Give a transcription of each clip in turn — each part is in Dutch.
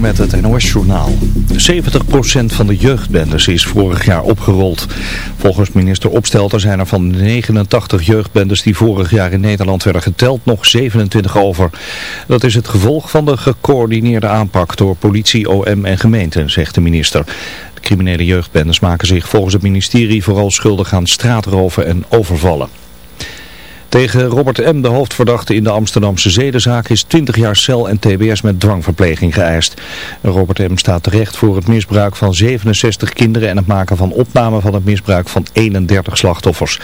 Met het NOS-journaal. 70% van de jeugdbendes is vorig jaar opgerold. Volgens minister Opstelter zijn er van 89 jeugdbendes die vorig jaar in Nederland werden geteld nog 27 over. Dat is het gevolg van de gecoördineerde aanpak door politie, OM en gemeenten, zegt de minister. De criminele jeugdbendes maken zich volgens het ministerie vooral schuldig aan straatroven en overvallen. Tegen Robert M., de hoofdverdachte in de Amsterdamse zedenzaak, is 20 jaar cel en tbs met dwangverpleging geëist. Robert M. staat terecht voor het misbruik van 67 kinderen en het maken van opname van het misbruik van 31 slachtoffers.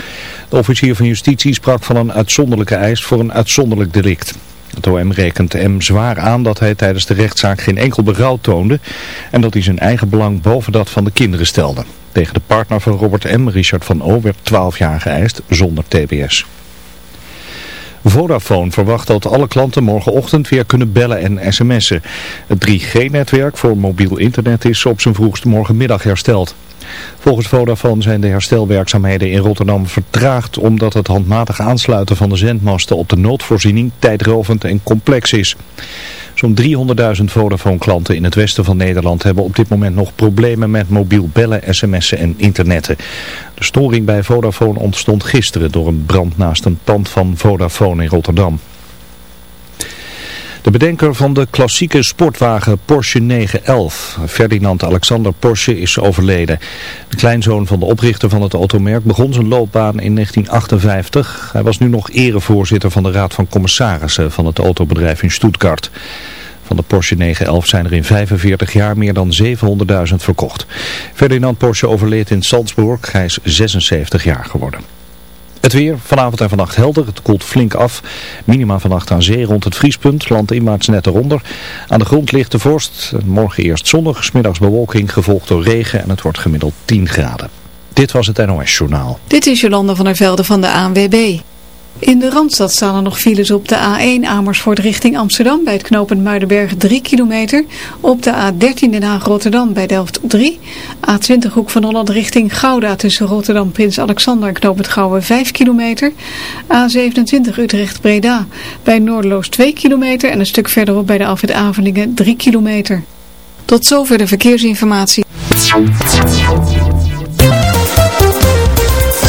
De officier van justitie sprak van een uitzonderlijke eis voor een uitzonderlijk delict. Het OM rekent M zwaar aan dat hij tijdens de rechtszaak geen enkel berouw toonde en dat hij zijn eigen belang boven dat van de kinderen stelde. Tegen de partner van Robert M., Richard van O., werd 12 jaar geëist zonder tbs. Vodafone verwacht dat alle klanten morgenochtend weer kunnen bellen en sms'en. Het 3G-netwerk voor mobiel internet is op zijn vroegst morgenmiddag hersteld. Volgens Vodafone zijn de herstelwerkzaamheden in Rotterdam vertraagd omdat het handmatig aansluiten van de zendmasten op de noodvoorziening tijdrovend en complex is. Zo'n 300.000 Vodafone-klanten in het westen van Nederland hebben op dit moment nog problemen met mobiel bellen, sms'en en internetten. De storing bij Vodafone ontstond gisteren door een brand naast een pand van Vodafone in Rotterdam. De bedenker van de klassieke sportwagen Porsche 911, Ferdinand Alexander Porsche, is overleden. De kleinzoon van de oprichter van het automerk begon zijn loopbaan in 1958. Hij was nu nog erevoorzitter van de Raad van Commissarissen van het autobedrijf in Stuttgart. Van de Porsche 911 zijn er in 45 jaar meer dan 700.000 verkocht. Ferdinand Porsche overleed in Salzburg. Hij is 76 jaar geworden. Het weer, vanavond en vannacht helder. Het koelt flink af. Minima vannacht aan zee rond het vriespunt. Landinwaarts net eronder. Aan de grond ligt de vorst. Morgen eerst zonnig, smiddags bewolking, gevolgd door regen. En het wordt gemiddeld 10 graden. Dit was het NOS Journaal. Dit is Jolanda van der Velde van de ANWB. In de Randstad staan er nog files op de A1 Amersfoort richting Amsterdam bij het knooppunt Muidenberg 3 kilometer. Op de A13 Den Haag Rotterdam bij Delft 3. A20 Hoek van Holland richting Gouda tussen Rotterdam Prins Alexander en knooppunt Gouwen 5 kilometer. A27 Utrecht Breda bij Noordeloos 2 kilometer en een stuk verderop bij de Alfred Avelingen 3 kilometer. Tot zover de verkeersinformatie.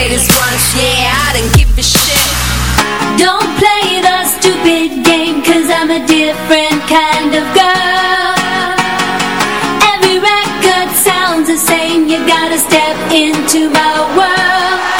play this yeah, I don't give a shit. Don't play the stupid game Cause I'm a different kind of girl. Every record sounds the same. You gotta step into my world.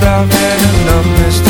twist, I've had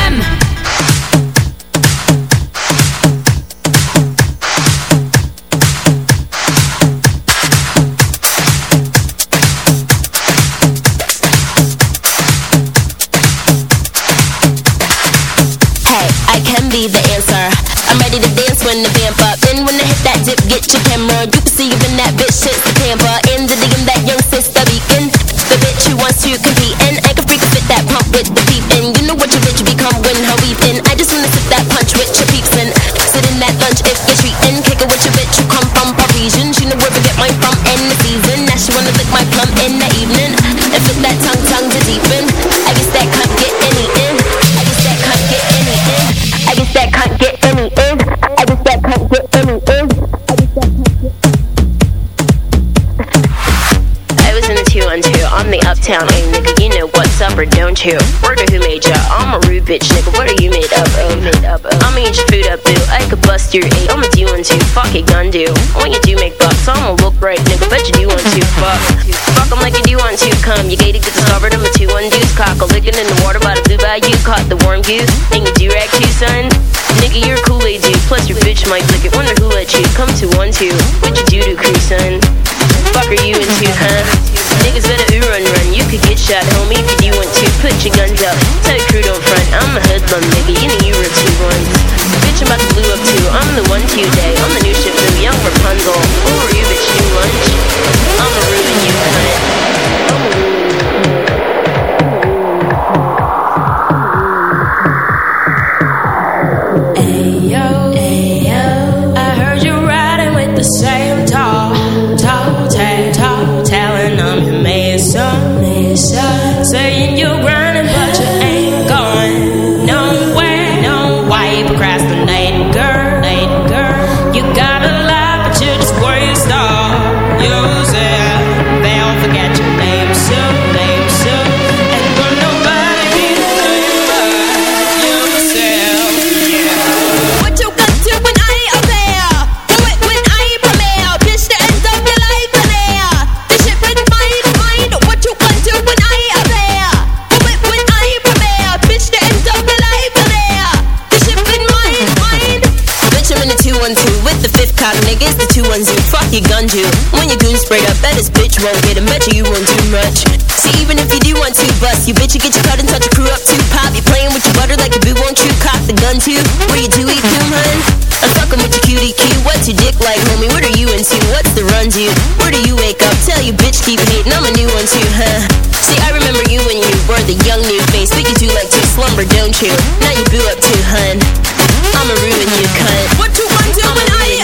Bitch nigga. What are you made up of? Made up of? I'ma eat your food up boo. I could bust your eight. I'ma do one two. Fuck it, gun do. When you do make bucks, I'ma look right nigga. Bet you do want to. Fuck. Fuck 'em like you do want to. Come, you gated, get discovered. I'm a two one deuce. Cock a licking in the water by the blue bayou. Caught the warm goose. And you do rag too, son. Nigga, you're a Kool-Aid dude. Plus your bitch might lick it. Wonder who let you come to one two. What you do to crew, son? Fuck are you into, huh? Niggas better ooh run run. You could get shot, homie, if you do want to. Put your guns up. Tell your crew front. I'm a hoodlum, nigga. You know you were two ones. Bitch, I'm about to blue up too. I'm the one to day. I'm the new new young Rapunzel. Who are you, bitch? New lunch? Now you boo up too, hun. I'ma ruin you, cunt. What you gonna do when I?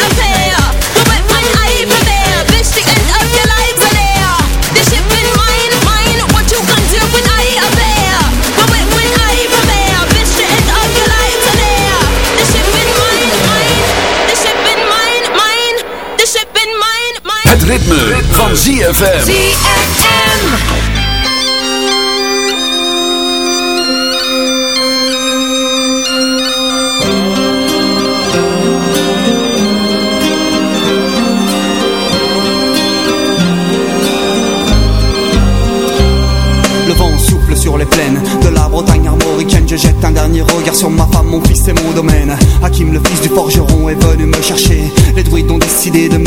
Do it when I there. Bitch, the end of your life there. This shit been mine, mine. What you gonna do when I? Do it when I there. Bitch, the end of your life there. This shit been mine, mine. This shit been mine, mine. This shit been mine, mine. Het ritme van. ZFM. Taksi dedim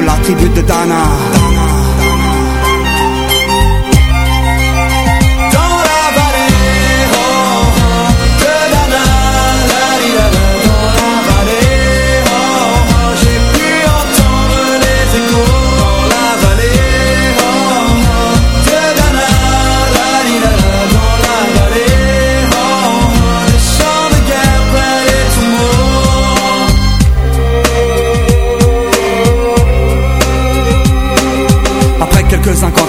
la tribu de Dana.